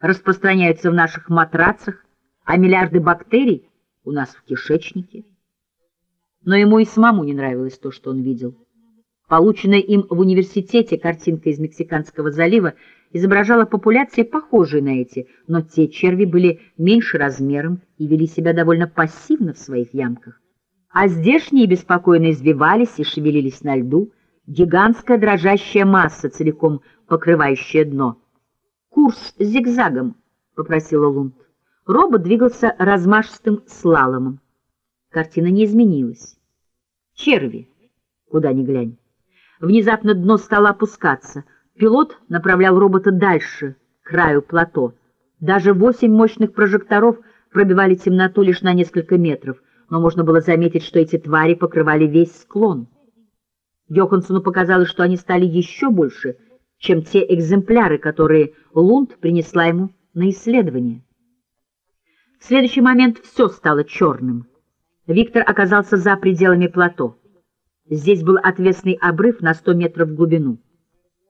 распространяются в наших матрацах, а миллиарды бактерий у нас в кишечнике. Но ему и самому не нравилось то, что он видел. Полученная им в университете картинка из Мексиканского залива изображала популяции, похожие на эти, но те черви были меньше размером и вели себя довольно пассивно в своих ямках. А здешние беспокойно извивались и шевелились на льду, гигантская дрожащая масса, целиком покрывающая дно. «Курс зигзагом», — попросила Лунд. Робот двигался размашистым слаломом. Картина не изменилась. Черви, куда ни глянь. Внезапно дно стало опускаться. Пилот направлял робота дальше, к краю плато. Даже восемь мощных прожекторов пробивали темноту лишь на несколько метров, но можно было заметить, что эти твари покрывали весь склон. Йоханссону показалось, что они стали еще больше, чем те экземпляры, которые Лунд принесла ему на исследование. В следующий момент все стало черным. Виктор оказался за пределами плато. Здесь был отвесный обрыв на сто метров в глубину.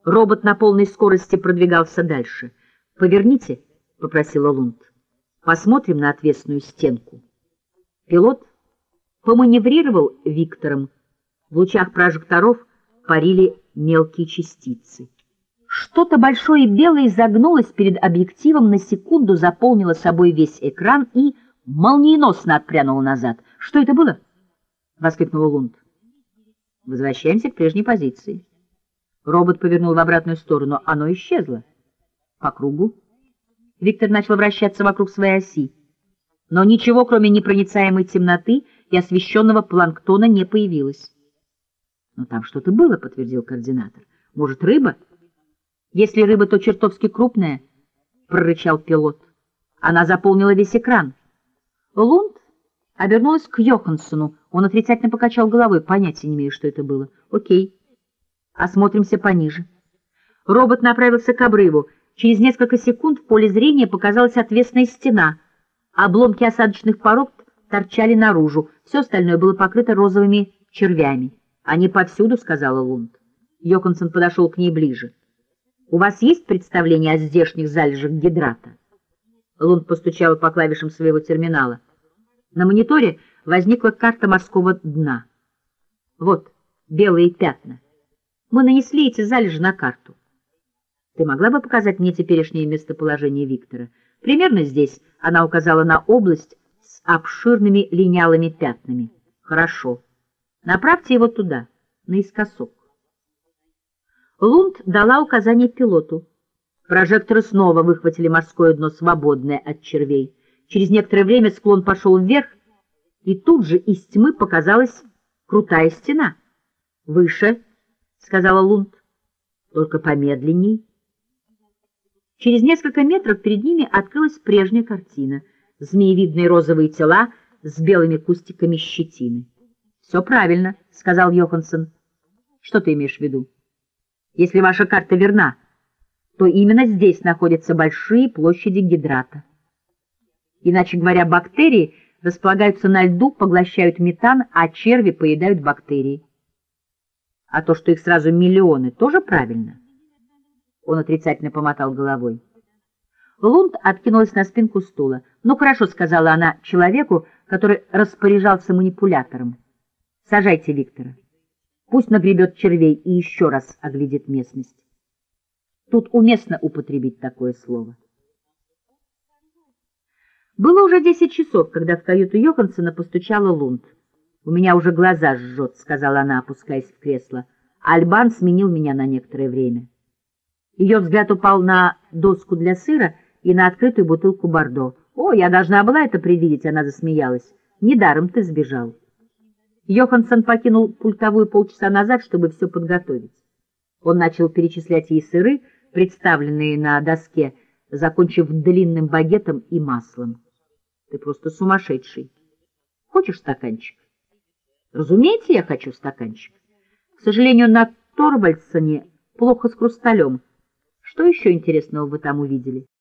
Робот на полной скорости продвигался дальше. «Поверните», — попросила Лунд. «Посмотрим на отвесную стенку». Пилот поманеврировал Виктором. В лучах прожекторов парили мелкие частицы. Что-то большое и белое загнулось перед объективом, на секунду заполнило собой весь экран и молниеносно отпрянуло назад. «Что это было?» — воскликнула Лунд. Возвращаемся к прежней позиции. Робот повернул в обратную сторону. Оно исчезло. По кругу. Виктор начал вращаться вокруг своей оси. Но ничего, кроме непроницаемой темноты и освещенного планктона, не появилось. — Но там что-то было, — подтвердил координатор. — Может, рыба? — Если рыба, то чертовски крупная, — прорычал пилот. Она заполнила весь экран. Лунд обернулась к Йоханссону. Он отрицательно покачал головой. Понятия не имею, что это было. Окей. Осмотримся пониже. Робот направился к обрыву. Через несколько секунд в поле зрения показалась отвесная стена. Обломки осадочных пород торчали наружу. Все остальное было покрыто розовыми червями. «Они повсюду», — сказала Лунд. Йоханссон подошел к ней ближе. «У вас есть представление о здешних залежах гидрата?» Лунд постучала по клавишам своего терминала. На мониторе возникла карта морского дна. Вот, белые пятна. Мы нанесли эти залежи на карту. Ты могла бы показать мне теперешнее местоположение Виктора? Примерно здесь она указала на область с обширными линялыми пятнами. Хорошо. Направьте его туда, наискосок. Лунд дала указание пилоту. Прожекторы снова выхватили морское дно, свободное от червей. Через некоторое время склон пошел вверх, и тут же из тьмы показалась крутая стена. — Выше, — сказала Лунд, — только помедленней. Через несколько метров перед ними открылась прежняя картина. Змеевидные розовые тела с белыми кустиками щетины. — Все правильно, — сказал Йоханссон. — Что ты имеешь в виду? Если ваша карта верна, то именно здесь находятся большие площади гидрата. Иначе говоря, бактерии располагаются на льду, поглощают метан, а черви поедают бактерии. А то, что их сразу миллионы, тоже правильно? Он отрицательно помотал головой. Лунд откинулась на спинку стула. «Ну, хорошо», — сказала она человеку, который распоряжался манипулятором. «Сажайте Виктора. Пусть нагребет червей и еще раз оглядит местность». Тут уместно употребить такое слово. Было уже десять часов, когда в каюту Йоханссона постучала Лунд. «У меня уже глаза жжет», — сказала она, опускаясь в кресло. Альбан сменил меня на некоторое время. Ее взгляд упал на доску для сыра и на открытую бутылку бордо. «О, я должна была это предвидеть», — она засмеялась. «Недаром ты сбежал». Йоханссон покинул пультовую полчаса назад, чтобы все подготовить. Он начал перечислять ей сыры, представленные на доске, закончив длинным багетом и маслом. Ты просто сумасшедший. Хочешь стаканчик? Разумеется, я хочу стаканчик. К сожалению, на Торвальдсоне плохо с хрусталем. Что еще интересного вы там увидели?